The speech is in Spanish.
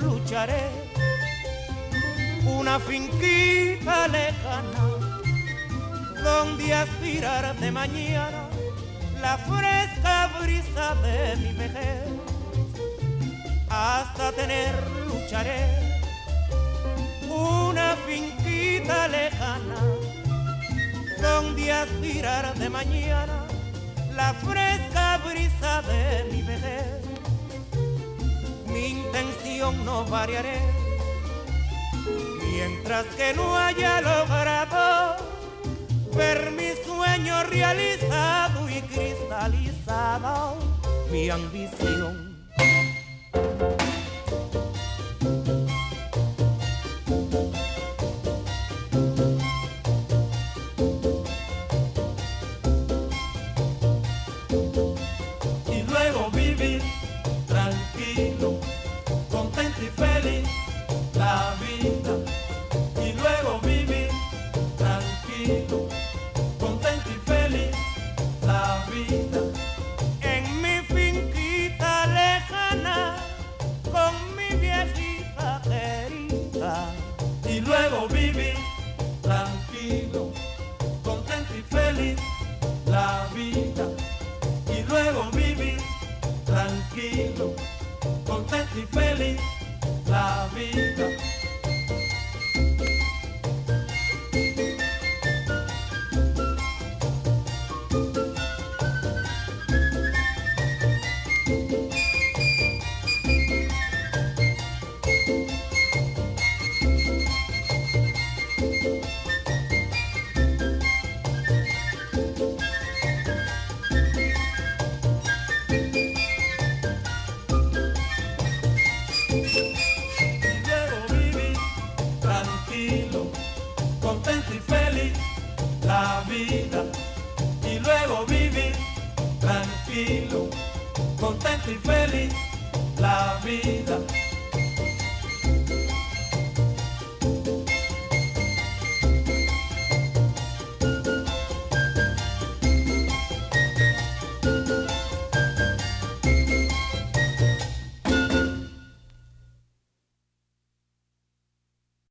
lucharé. Una finquita lejana donde aspirar de mañana la fresca brisa de mi vejez. Hasta tener lucharé una finquita lejana donde aspirar de mañana no variaré mientras que no haya logrado ver mi sueño realizado y cristalizado mi ambición. y luego vivir tranquilo, contento y feliz la vida. En mi finquita lejana con mi viejita querida y luego vivir tranquilo, contento y feliz la vida y luego vivir tranquilo, contento y feliz la vida. Contento y feliz la vida.